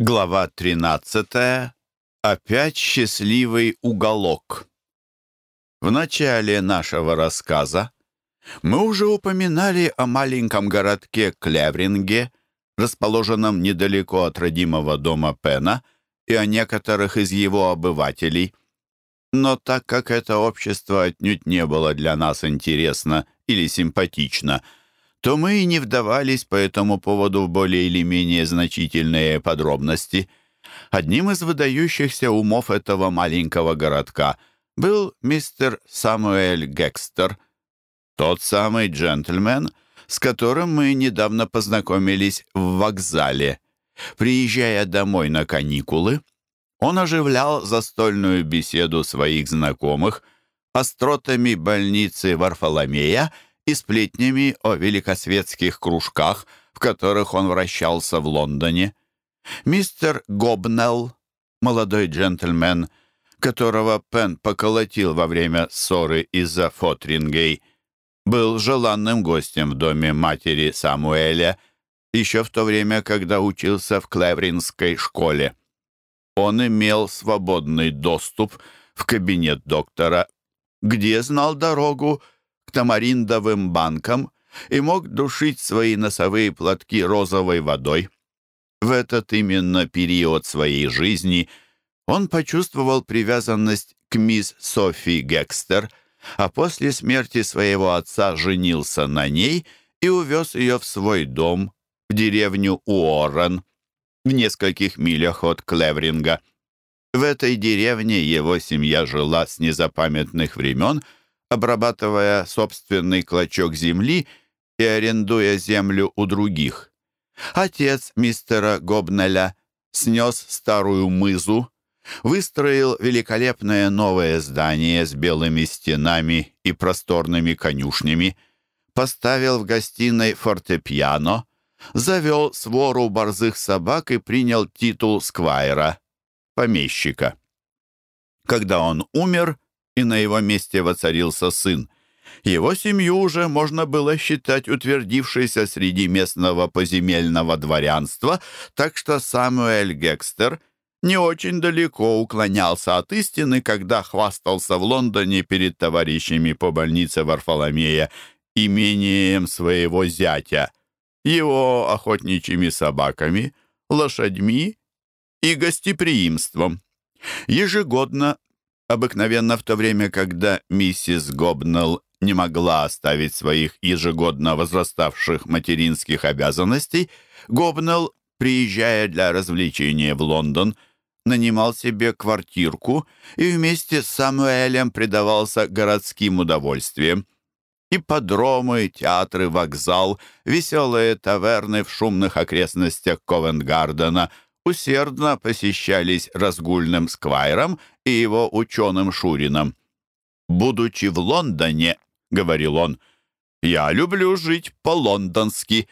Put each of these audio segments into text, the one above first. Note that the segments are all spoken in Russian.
Глава 13. Опять счастливый уголок. В начале нашего рассказа мы уже упоминали о маленьком городке Клевринге, расположенном недалеко от родимого дома Пена, и о некоторых из его обывателей. Но так как это общество отнюдь не было для нас интересно или симпатично – то мы и не вдавались по этому поводу в более или менее значительные подробности. Одним из выдающихся умов этого маленького городка был мистер Самуэль Гекстер, тот самый джентльмен, с которым мы недавно познакомились в вокзале. Приезжая домой на каникулы, он оживлял застольную беседу своих знакомых остротами больницы Варфоломея и сплетнями о великосветских кружках, в которых он вращался в Лондоне. Мистер Гобнелл, молодой джентльмен, которого Пен поколотил во время ссоры из-за Фотрингей, был желанным гостем в доме матери Самуэля еще в то время, когда учился в Клевринской школе. Он имел свободный доступ в кабинет доктора, где знал дорогу к тамариндовым банкам и мог душить свои носовые платки розовой водой. В этот именно период своей жизни он почувствовал привязанность к мисс Софи Гекстер, а после смерти своего отца женился на ней и увез ее в свой дом, в деревню Уоррен, в нескольких милях от Клевринга. В этой деревне его семья жила с незапамятных времен – обрабатывая собственный клочок земли и арендуя землю у других. Отец мистера Гобнеля снес старую мызу, выстроил великолепное новое здание с белыми стенами и просторными конюшнями, поставил в гостиной фортепиано, завел свору борзых собак и принял титул сквайра, помещика. Когда он умер, и на его месте воцарился сын. Его семью уже можно было считать утвердившейся среди местного поземельного дворянства, так что Самуэль Гекстер не очень далеко уклонялся от истины, когда хвастался в Лондоне перед товарищами по больнице Варфоломея имением своего зятя, его охотничьими собаками, лошадьми и гостеприимством. Ежегодно Обыкновенно в то время, когда миссис Гобнелл не могла оставить своих ежегодно возраставших материнских обязанностей, Гобнелл, приезжая для развлечения в Лондон, нанимал себе квартирку и вместе с Самуэлем предавался городским удовольствиям. Ипподромы, театры, вокзал, веселые таверны в шумных окрестностях Ковенгардена — усердно посещались разгульным сквайром и его ученым Шурином. «Будучи в Лондоне, — говорил он, — я люблю жить по-лондонски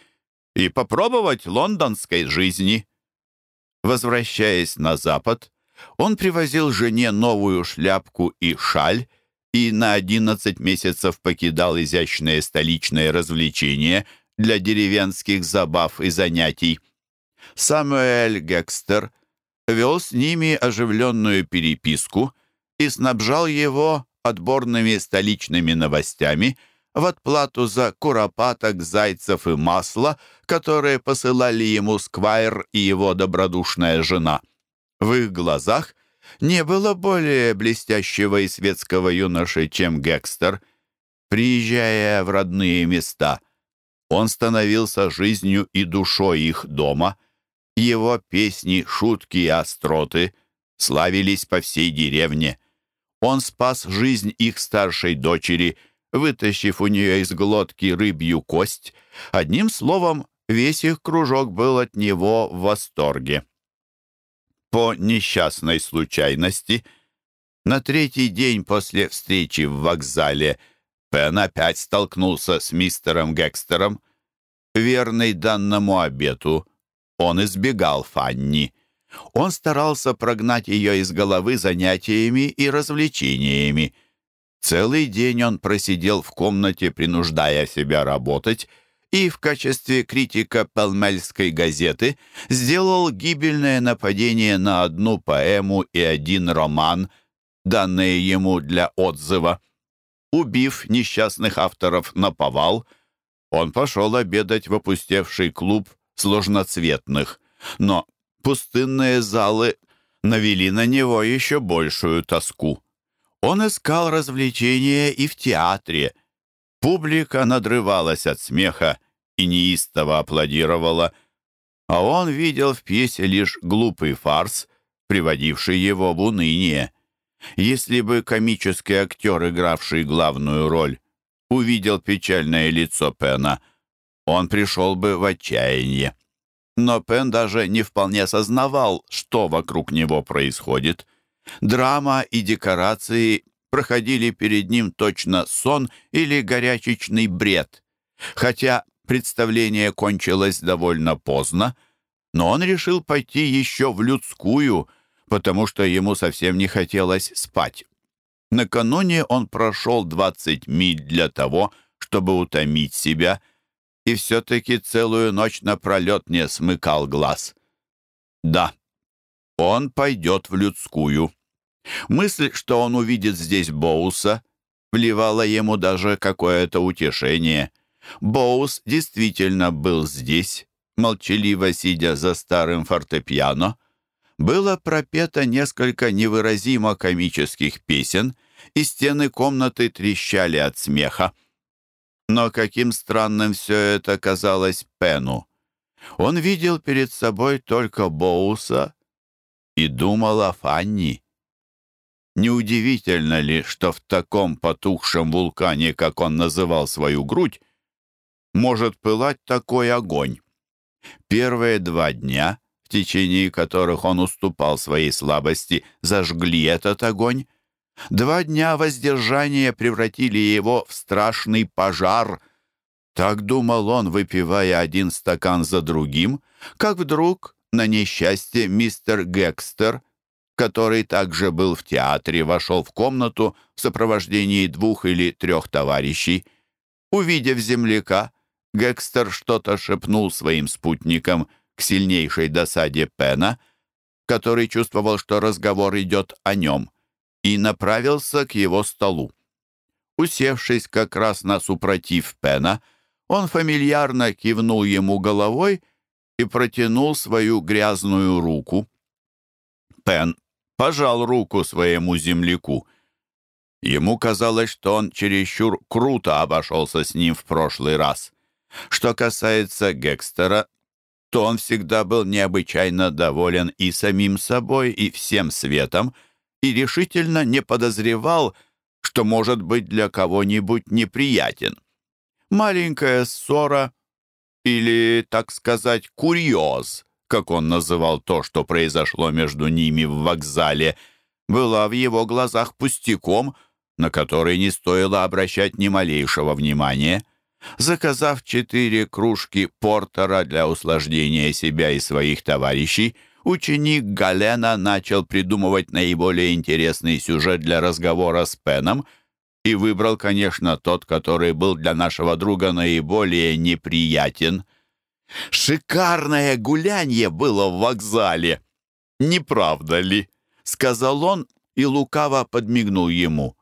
и попробовать лондонской жизни». Возвращаясь на запад, он привозил жене новую шляпку и шаль и на одиннадцать месяцев покидал изящные столичные развлечения для деревенских забав и занятий. Самуэль Гекстер вел с ними оживленную переписку и снабжал его отборными столичными новостями в отплату за куропаток, зайцев и масло, которые посылали ему Сквайр и его добродушная жена. В их глазах не было более блестящего и светского юноши, чем Гекстер. Приезжая в родные места, он становился жизнью и душой их дома — его песни, шутки и остроты славились по всей деревне. Он спас жизнь их старшей дочери, вытащив у нее из глотки рыбью кость. Одним словом, весь их кружок был от него в восторге. По несчастной случайности, на третий день после встречи в вокзале Пен опять столкнулся с мистером Гекстером. Верный данному обету, он избегал Фанни. Он старался прогнать ее из головы занятиями и развлечениями. Целый день он просидел в комнате, принуждая себя работать, и в качестве критика Пелмельской газеты сделал гибельное нападение на одну поэму и один роман, данные ему для отзыва. Убив несчастных авторов на повал, он пошел обедать в опустевший клуб сложноцветных, но пустынные залы навели на него еще большую тоску. Он искал развлечения и в театре. Публика надрывалась от смеха и неистово аплодировала, а он видел в пьесе лишь глупый фарс, приводивший его в уныние. Если бы комический актер, игравший главную роль, увидел печальное лицо Пена, он пришел бы в отчаяние. Но Пен даже не вполне осознавал, что вокруг него происходит. Драма и декорации проходили перед ним точно сон или горячечный бред. Хотя представление кончилось довольно поздно, но он решил пойти еще в людскую, потому что ему совсем не хотелось спать. Накануне он прошел 20 миль для того, чтобы утомить себя, и все-таки целую ночь напролет не смыкал глаз. Да, он пойдет в людскую. Мысль, что он увидит здесь Боуса, вливала ему даже какое-то утешение. Боус действительно был здесь, молчаливо сидя за старым фортепиано, было пропето несколько невыразимо комических песен, и стены комнаты трещали от смеха. Но каким странным все это казалось Пену. Он видел перед собой только Боуса и думал о Фанни. Неудивительно ли, что в таком потухшем вулкане, как он называл свою грудь, может пылать такой огонь? Первые два дня в течение которых он уступал своей слабости, зажгли этот огонь. Два дня воздержания превратили его в страшный пожар. Так думал он, выпивая один стакан за другим, как вдруг, на несчастье, мистер Гекстер, который также был в театре, вошел в комнату в сопровождении двух или трех товарищей. Увидев земляка, Гекстер что-то шепнул своим спутникам — к сильнейшей досаде Пена, который чувствовал, что разговор идет о нем, и направился к его столу. Усевшись как раз на супротив Пена, он фамильярно кивнул ему головой и протянул свою грязную руку. Пен пожал руку своему земляку. Ему казалось, что он чересчур круто обошелся с ним в прошлый раз. Что касается Гекстера, то он всегда был необычайно доволен и самим собой, и всем светом, и решительно не подозревал, что может быть для кого-нибудь неприятен. Маленькая ссора или, так сказать, курьез, как он называл то, что произошло между ними в вокзале, была в его глазах пустяком, на который не стоило обращать ни малейшего внимания — Заказав четыре кружки портера для услаждения себя и своих товарищей, ученик Галена начал придумывать наиболее интересный сюжет для разговора с Пеном и выбрал, конечно, тот, который был для нашего друга наиболее неприятен. «Шикарное гулянье было в вокзале! Не правда ли?» — сказал он и лукаво подмигнул ему.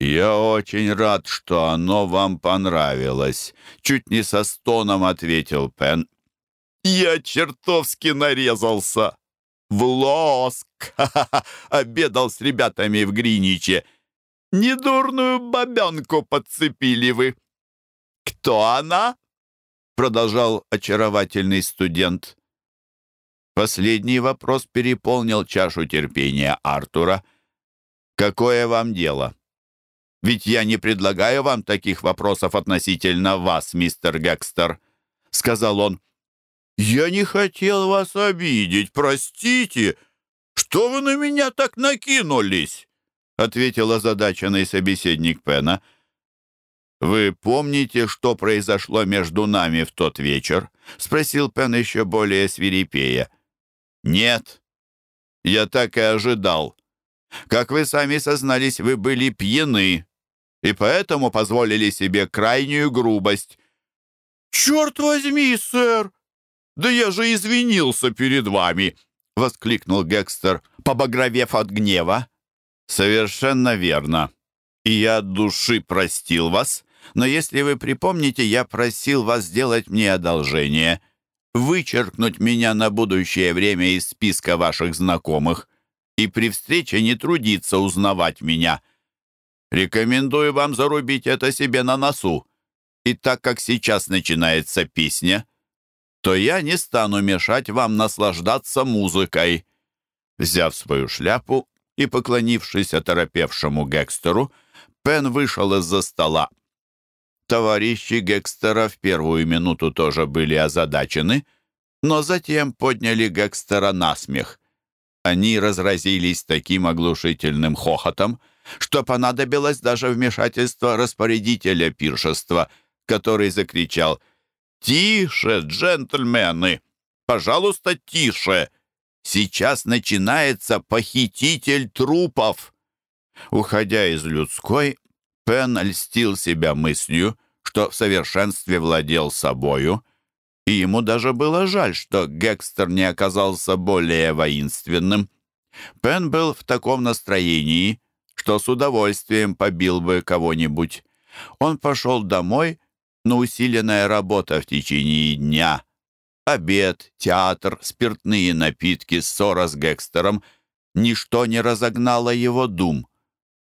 «Я очень рад, что оно вам понравилось», — чуть не со стоном ответил Пен. «Я чертовски нарезался! В лоск! Обедал с ребятами в Гриниче. Недурную бабенку подцепили вы!» «Кто она?» — продолжал очаровательный студент. Последний вопрос переполнил чашу терпения Артура. «Какое вам дело?» Ведь я не предлагаю вам таких вопросов относительно вас, мистер Гекстер», — сказал он. «Я не хотел вас обидеть, простите. Что вы на меня так накинулись?» — ответил озадаченный собеседник Пена. «Вы помните, что произошло между нами в тот вечер?» — спросил Пен еще более свирепея. «Нет, я так и ожидал. Как вы сами сознались, вы были пьяны, и поэтому позволили себе крайнюю грубость. «Черт возьми, сэр! Да я же извинился перед вами!» — воскликнул Гекстер, побагровев от гнева. «Совершенно верно. И я от души простил вас, но если вы припомните, я просил вас сделать мне одолжение, вычеркнуть меня на будущее время из списка ваших знакомых и при встрече не трудиться узнавать меня. Рекомендую вам зарубить это себе на носу. И так как сейчас начинается песня, то я не стану мешать вам наслаждаться музыкой». Взяв свою шляпу и поклонившись оторопевшему Гекстеру, Пен вышел из-за стола. Товарищи Гекстера в первую минуту тоже были озадачены, но затем подняли Гекстера на смех. Они разразились таким оглушительным хохотом, что понадобилось даже вмешательство распорядителя пиршества, который закричал «Тише, джентльмены! Пожалуйста, тише! Сейчас начинается похититель трупов!» Уходя из людской, Пен льстил себя мыслью, что в совершенстве владел собою, и ему даже было жаль, что Гекстер не оказался более воинственным. Пен был в таком настроении, что с удовольствием побил бы кого-нибудь. Он пошел домой, но усиленная работа в течение дня, обед, театр, спиртные напитки, ссора с Гекстером — ничто не разогнало его дум.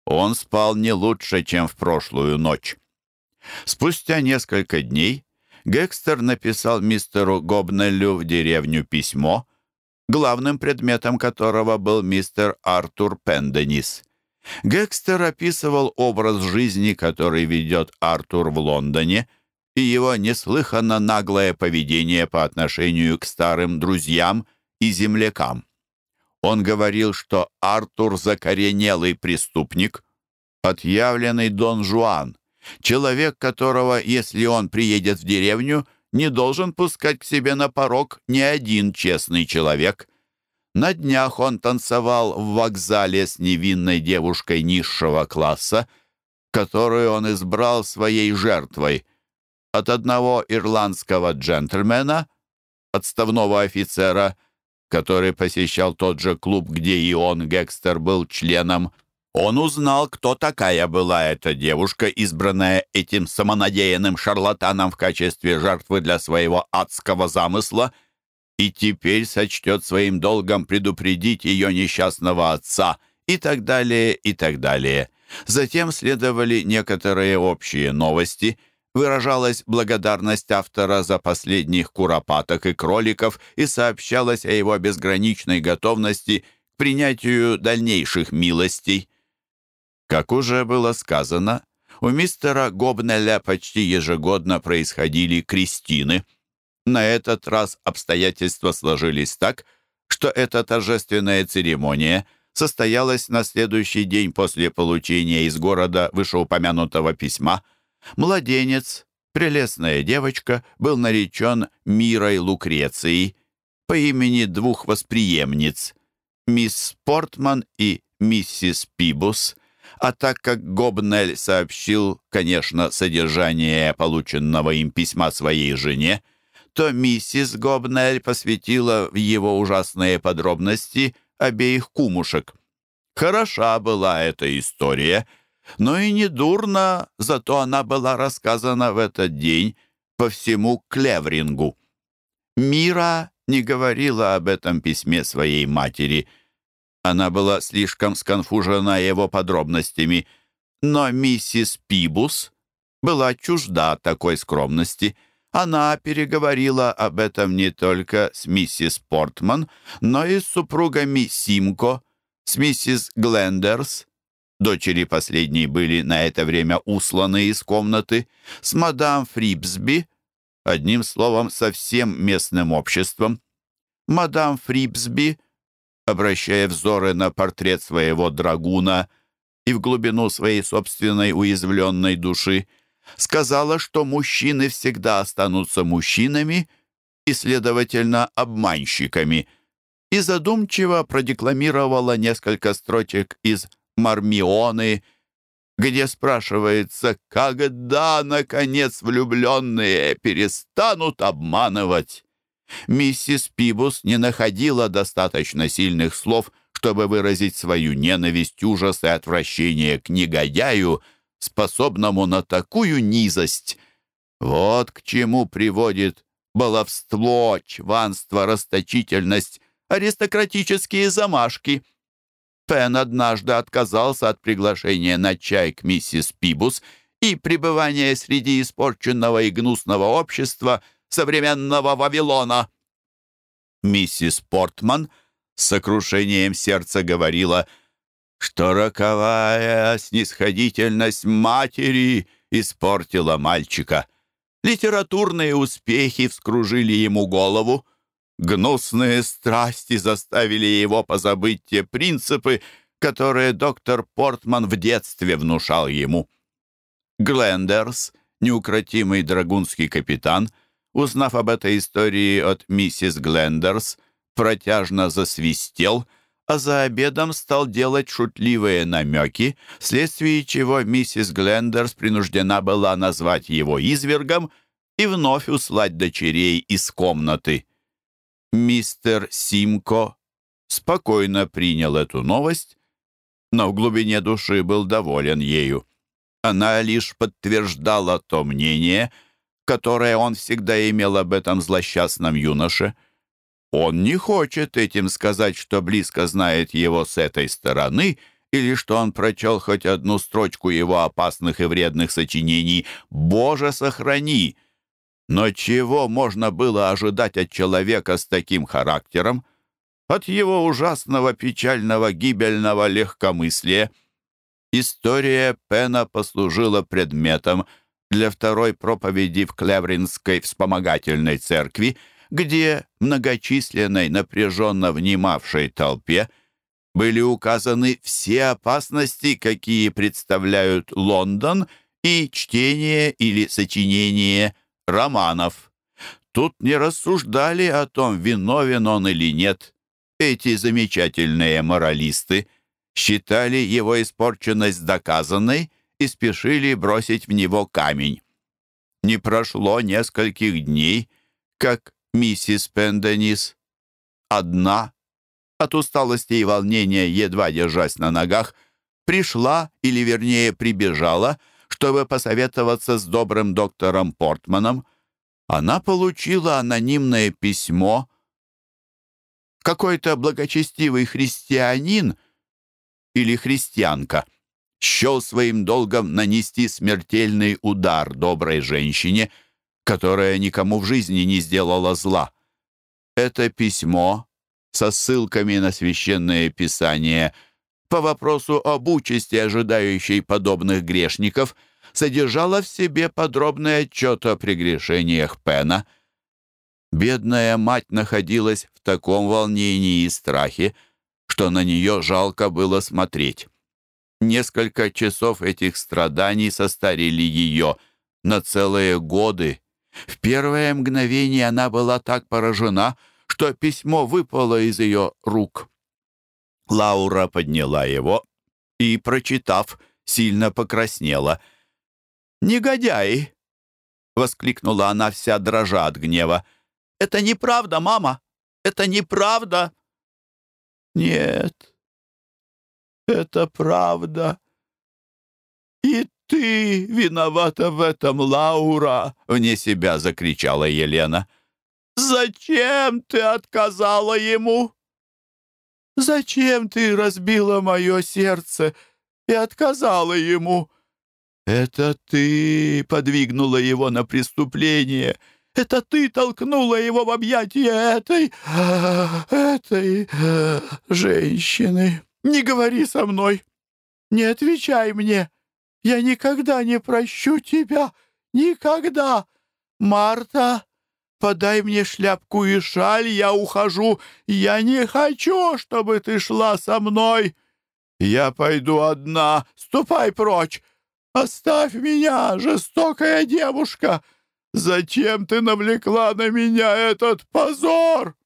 Он спал не лучше, чем в прошлую ночь. Спустя несколько дней Гекстер написал мистеру Гобнеллю в деревню письмо, главным предметом которого был мистер Артур Пенденис. Гекстер описывал образ жизни, который ведет Артур в Лондоне, и его неслыханно наглое поведение по отношению к старым друзьям и землякам. Он говорил, что Артур закоренелый преступник, отъявленный Дон Жуан, человек которого, если он приедет в деревню, не должен пускать к себе на порог ни один честный человек. На днях он танцевал в вокзале с невинной девушкой низшего класса, которую он избрал своей жертвой. От одного ирландского джентльмена, отставного офицера – который посещал тот же клуб, где и он, Гекстер, был членом, он узнал, кто такая была эта девушка, избранная этим самонадеянным шарлатаном в качестве жертвы для своего адского замысла, и теперь сочтет своим долгом предупредить ее несчастного отца, и так далее, и так далее. Затем следовали некоторые общие новости — выражалась благодарность автора за последних куропаток и кроликов и сообщалась о его безграничной готовности к принятию дальнейших милостей. Как уже было сказано, у мистера Гобнеля почти ежегодно происходили крестины. На этот раз обстоятельства сложились так, что эта торжественная церемония состоялась на следующий день после получения из города вышеупомянутого письма – Младенец, прелестная девочка, был наречен Мирой Лукрецией по имени двух восприемниц, мисс Портман и миссис Пибус, а так как Гобнель сообщил, конечно, содержание полученного им письма своей жене, то миссис Гобнель посвятила в его ужасные подробности обеих кумушек. Хороша была эта история — но и не дурно, зато она была рассказана в этот день по всему Клеврингу. Мира не говорила об этом письме своей матери. Она была слишком сконфужена его подробностями, но миссис Пибус была чужда такой скромности. Она переговорила об этом не только с миссис Портман, но и с супругами Симко, с миссис Глендерс, Дочери последней были на это время усланы из комнаты с мадам Фрибсби, одним словом, со всем местным обществом. Мадам Фрибсби, обращая взоры на портрет своего драгуна и в глубину своей собственной уязвленной души, сказала, что мужчины всегда останутся мужчинами и, следовательно, обманщиками, и задумчиво продекламировала несколько строчек из Мармионы, где спрашивается, когда, наконец, влюбленные перестанут обманывать. Миссис Пибус не находила достаточно сильных слов, чтобы выразить свою ненависть, ужас и отвращение к негодяю, способному на такую низость. Вот к чему приводит баловство, чванство, расточительность, аристократические замашки. Пен однажды отказался от приглашения на чай к миссис Пибус и пребывания среди испорченного и гнусного общества современного Вавилона. Миссис Портман с сокрушением сердца говорила, что роковая снисходительность матери испортила мальчика. Литературные успехи вскружили ему голову. Гнусные страсти заставили его позабыть те принципы, которые доктор Портман в детстве внушал ему. Глендерс, неукротимый драгунский капитан, узнав об этой истории от миссис Глендерс, протяжно засвистел, а за обедом стал делать шутливые намеки, вследствие чего миссис Глендерс принуждена была назвать его извергом и вновь услать дочерей из комнаты. Мистер Симко спокойно принял эту новость, но в глубине души был доволен ею. Она лишь подтверждала то мнение, которое он всегда имел об этом злосчастном юноше. Он не хочет этим сказать, что близко знает его с этой стороны или что он прочел хоть одну строчку его опасных и вредных сочинений. «Боже, сохрани!» Но чего можно было ожидать от человека с таким характером? От его ужасного, печального, гибельного легкомыслия. История Пена послужила предметом для второй проповеди в Клевринской вспомогательной церкви, где многочисленной, напряженно внимавшей толпе были указаны все опасности, какие представляют Лондон и чтение или сочинение романов. Тут не рассуждали о том, виновен он или нет. Эти замечательные моралисты считали его испорченность доказанной и спешили бросить в него камень. Не прошло нескольких дней, как миссис Пенденис, одна, от усталости и волнения, едва держась на ногах, пришла, или вернее прибежала, чтобы посоветоваться с добрым доктором Портманом. Она получила анонимное письмо. Какой-то благочестивый христианин или христианка счел своим долгом нанести смертельный удар доброй женщине, которая никому в жизни не сделала зла. Это письмо со ссылками на священное писание – по вопросу об участи, ожидающей подобных грешников, содержала в себе подробный отчет о прегрешениях Пена. Бедная мать находилась в таком волнении и страхе, что на нее жалко было смотреть. Несколько часов этих страданий состарили ее на целые годы. В первое мгновение она была так поражена, что письмо выпало из ее рук. Лаура подняла его и, прочитав, сильно покраснела. «Негодяи!» — воскликнула она вся дрожа от гнева. «Это неправда, мама! Это неправда!» «Нет, это правда. И ты виновата в этом, Лаура!» — вне себя закричала Елена. «Зачем ты отказала ему?» Зачем ты разбила мое сердце и отказала ему? Это ты подвигнула его на преступление. Это ты толкнула его в объятия этой... этой... женщины. Не говори со мной. Не отвечай мне. Я никогда не прощу тебя. Никогда. Марта, Подай мне шляпку и шаль, я ухожу. Я не хочу, чтобы ты шла со мной. Я пойду одна. Ступай прочь. Оставь меня, жестокая девушка. Зачем ты навлекла на меня этот позор?»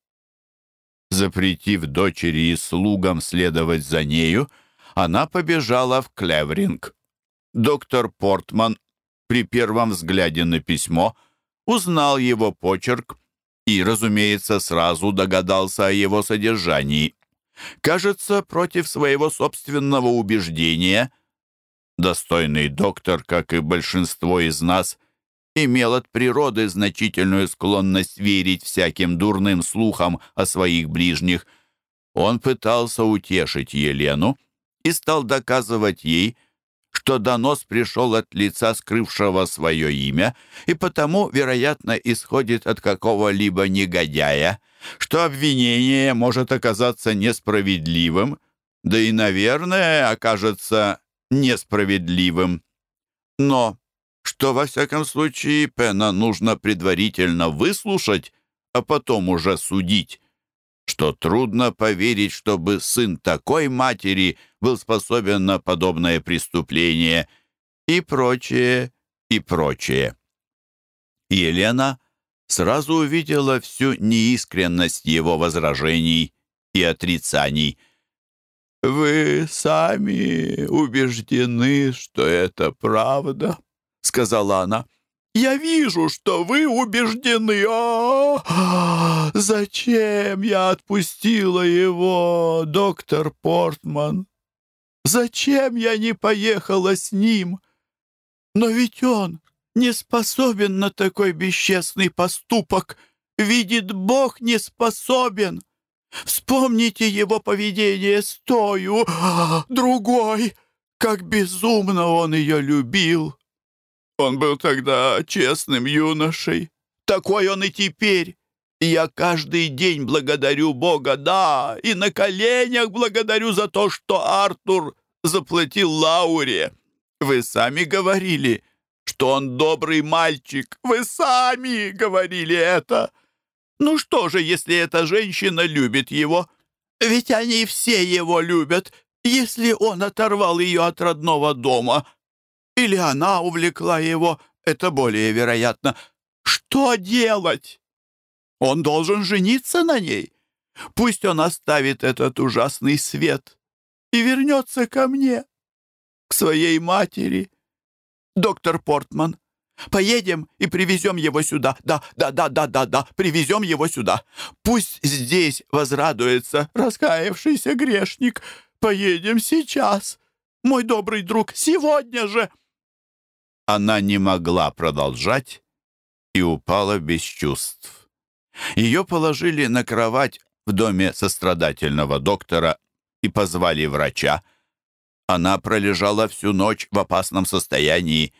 Запретив дочери и слугам следовать за нею, она побежала в Клевринг. доктор Портман при первом взгляде на письмо узнал его почерк и, разумеется, сразу догадался о его содержании. Кажется, против своего собственного убеждения достойный доктор, как и большинство из нас, имел от природы значительную склонность верить всяким дурным слухам о своих ближних. Он пытался утешить Елену и стал доказывать ей, что донос пришел от лица, скрывшего свое имя, и потому, вероятно, исходит от какого-либо негодяя, что обвинение может оказаться несправедливым, да и, наверное, окажется несправедливым. Но что, во всяком случае, Пена нужно предварительно выслушать, а потом уже судить, что трудно поверить, чтобы сын такой матери был способен на подобное преступление и прочее, и прочее. Елена сразу увидела всю неискренность его возражений и отрицаний. «Вы сами убеждены, что это правда?» — сказала она. Я вижу, что вы убеждены. О, зачем я отпустила его, доктор Портман? Зачем я не поехала с ним? Но ведь он не способен на такой бесчестный поступок. Видит Бог, не способен. Вспомните его поведение с тою, а, другой, как безумно он ее любил. Он был тогда честным юношей. Такой он и теперь. Я каждый день благодарю Бога, да, и на коленях благодарю за то, что Артур заплатил Лауре. Вы сами говорили, что он добрый мальчик. Вы сами говорили это. Ну что же, если эта женщина любит его? Ведь они все его любят, если он оторвал ее от родного дома, или она увлекла его, это более вероятно. Что делать? Он должен жениться на ней. Пусть он оставит этот ужасный свет и вернется ко мне, к своей матери. Доктор Портман, поедем и привезем его сюда. Да, да, да, да, да, да, привезем его сюда. Пусть здесь возрадуется раскаявшийся грешник. Поедем сейчас, мой добрый друг, сегодня же. Она не могла продолжать и упала без чувств. Ее положили на кровать в доме сострадательного доктора и позвали врача. Она пролежала всю ночь в опасном состоянии.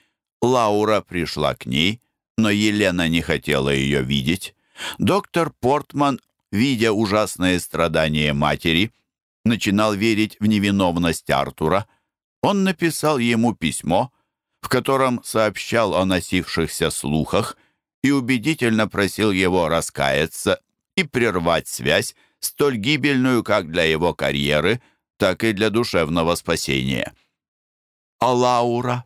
Лаура пришла к ней, но Елена не хотела ее видеть. Доктор Портман, видя ужасные страдания матери, начинал верить в невиновность Артура. Он написал ему письмо, в котором сообщал о носившихся слухах и убедительно просил его раскаяться и прервать связь, столь гибельную как для его карьеры, так и для душевного спасения. А Лаура?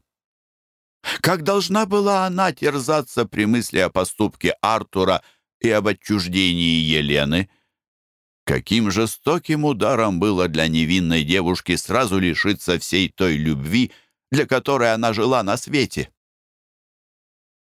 Как должна была она терзаться при мысли о поступке Артура и об отчуждении Елены? Каким жестоким ударом было для невинной девушки сразу лишиться всей той любви, для которой она жила на свете.